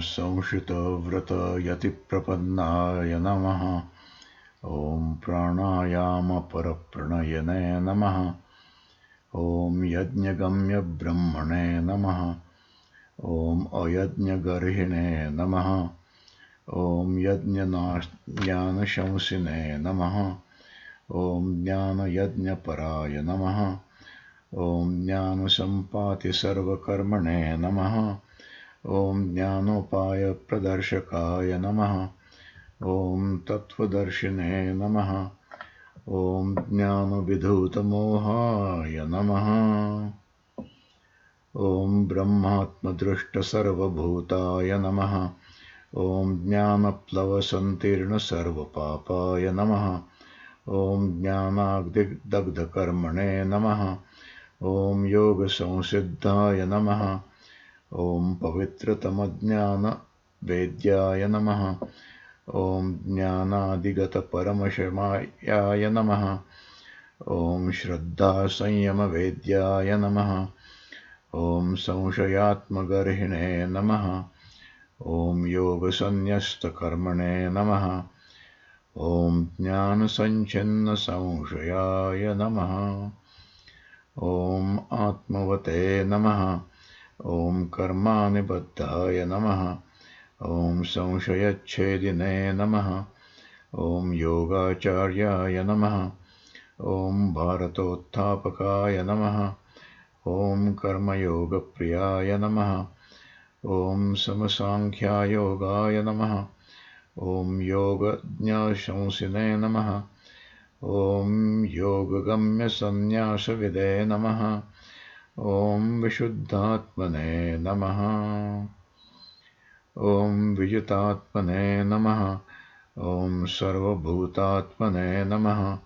संश्रितव्रतयतिप्रपन्नाय नमः। ॐ प्राणायामपरप्रणयने नमः। ॐ यज्ञगम्यब्रह्मणे नमः। ॐ अयज्ञगर्हिणे नमः। ॐ यज्ञज्ञानशंसिने नमः। ॐ ज्ञानयज्ञपराय नमः। ॐ ज्ञानसम्पातिसर्वकर्मणे नमः ॐ ज्ञानोपायप्रदर्शकाय नमः। ॐ तत्त्वदर्शिने नमः। ॐ ज्ञानविधूतमोहाय नमः। ॐ ब्रह्मात्मदृष्टसर्वभूताय नमः। ॐ ज्ञानप्लवसन्तीर्णसर्वपापाय नमः। ॐ ज्ञानाग्दिग्धकर्मणे नमः। ॐ योगसंसिद्धाय नमः ॐ पवित्रतमज्ञानवेद्याय नमः। ॐ ज्ञानादिगतपरमशमायाय नमः। ॐ श्रद्धासंयमवेद्याय नमः। ॐ संशयात्मगर्हिणे नमः। ॐ योगसन्न्यस्तकर्मणे नमः। ॐ ज्ञानसञ्छिन्नसंशयाय नमः। ॐ आत्मवते नमः ॐ कर्मानिबद्धाय नमः। ॐ संशयच्छेदिने नमः। ॐ योगाचार्याय नमः। ॐ भारतोत्थापकाय नमः। ॐ कर्मयोगप्रियाय नमः। ॐ समसाङ्ख्यायोगाय नमः। ॐ योगज्ञशंसिने नमः। ॐ योगगम्यसन्न्यासविदे नमः ॐ विशुद्धात्मने नमः। ॐ विजितात्मने नमः। ॐ सर्वभूतात्मने नमः।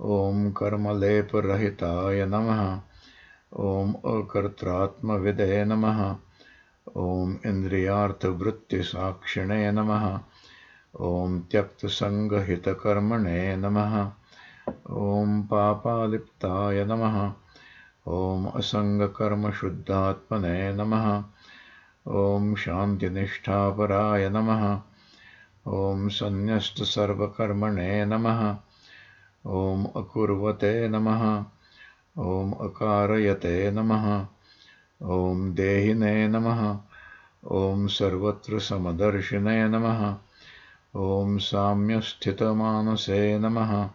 ॐ कर्मलेपरहिताय नमः। ॐ अकर्त्रात्मविदे नमः। ॐ इन्द्रियार्थवृत्तिसाक्षिणे नमः। ॐ त्यक्तसङ्गहितकर्मणे नमः। ॐ पापालिप्ताय नमः ॐ असङ्गकर्मशुद्धात्मने नमः। ॐ शान्तिनिष्ठापराय नमः। ॐ सन्न्यस्तसर्वकर्मणे नमः। ॐ अकुर्वते नमः। ॐ अकारयते नमः। ॐ देहिने नमः। ॐ सर्वत्र समदर्शिने नमः। ॐ साम्यस्थितमानसे नमः।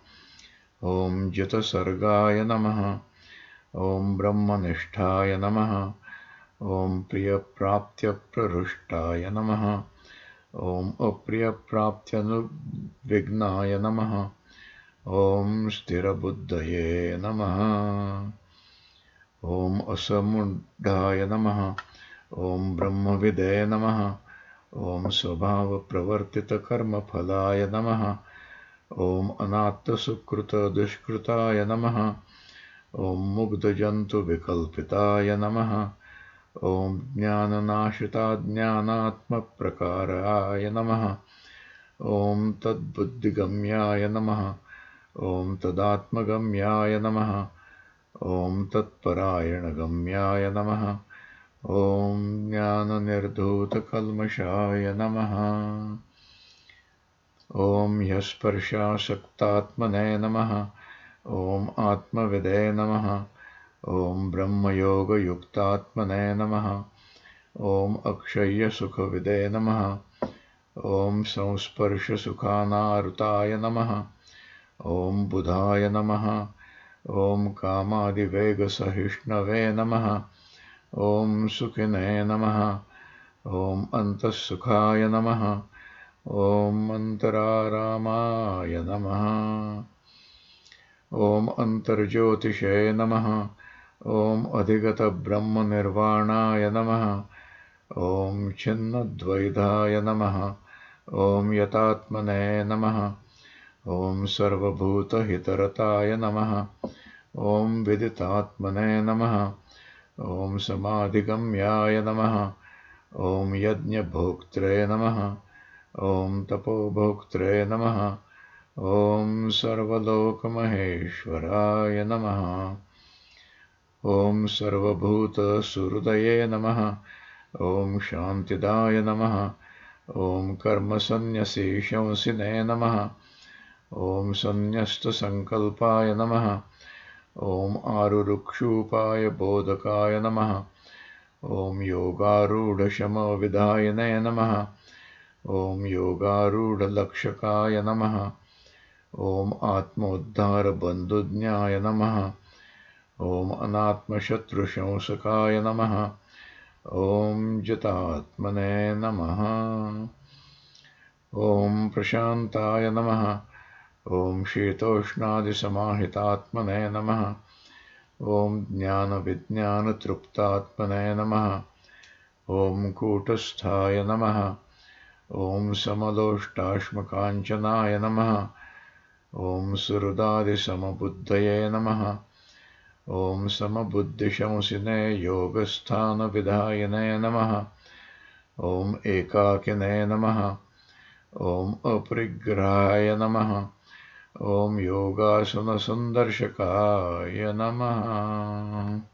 ॐ जितसर्गाय नमः ॐ ब्रह्मनिष्ठाय नमः। ॐ प्रियप्राप्त्यप्रहृष्टाय नमः। ॐ अप्रियप्राप्त्यनुविघ्नाय नमः। ॐ स्थिरबुद्धये नमः। ॐ असमुड्ढाय नमः। ॐ ब्रह्मविदे नमः। ॐ स्वभावप्रवर्तितकर्मफलाय नमः। ॐ अनात्तसुकृतदुष्कृताय नमः ॐ मुग्धजन्तुविकल्पिताय नमः। ॐ ज्ञाननाशिताज्ञानात्मप्रकाराय नमः। ॐ तद्बुद्धिगम्याय नमः। ॐ तदात्मगम्याय नमः। ॐ तत्परायणगम्याय नमः। ॐ ज्ञाननिर्धूतकल्मषाय नमः। ॐ ह्यस्पर्शासक्तात्मने नमः ॐ आत्मविदे नमः। ॐ ब्रह्मयोगयुक्तात्मने नमः। ॐ अक्षय्यसुखविदे नमः। ॐ संस्पर्शसुखानारुताय नमः। ॐ बुधाय नमः। ॐ कामादिवेगसहिष्णवे नमः। ॐ सुखिने नमः। ॐ अन्तःसुखाय नमः। ॐ अन्तरारामाय नमः ॐ अन्तर्ज्योतिषे नमः। ॐ अधिगतब्रह्मनिर्वाणाय नमः। ॐ छिन्नद्वैधाय नमः। ॐ यतात्मने नमः। ॐ सर्वभूतहितरताय नमः। ॐ विदितात्मने नमः। ॐ समाधिगम्याय नमः। ॐ यज्ञभोक्त्रे नमः। ॐ तपोभोक्त्रे नमः ॐ सर्वलोकमहेश्वराय नमः। ॐ सर्वभूतसुहृदये नमः। ॐ शान्तिदाय नमः। ॐ कर्मसन्न्यसेशंसिने नमः। ॐ सन्न्यस्तसङ्कल्पाय नमः। ॐ आरुरुक्षूपाय बोधकाय नमः। ॐ योगारूढशमविधायने नमः। ॐ योगारूढलक्षकाय नमः ॐ आत्मोद्धारबन्धुज्ञाय नमः। ॐ अनात्मशत्रुशंसकाय नमः। ॐ जितात्मने नमः। ॐ प्रशान्ताय नमः। ॐ शीतोष्णादिसमाहितात्मने नमः। ॐ ज्ञानविज्ञानतृप्तात्मने नमः। ॐ कूटस्थाय नमः। ॐ समलोष्टाश्मकाञ्चनाय नमः ॐ सुहृदादिसमबुद्धये नमः। ॐ समबुद्धिशंसिने योगस्थानविधायने नमः। ॐ एकाकिने नमः। ॐ अपरिग्रहाय नमः। ॐ योगासनसन्दर्शकाय नमः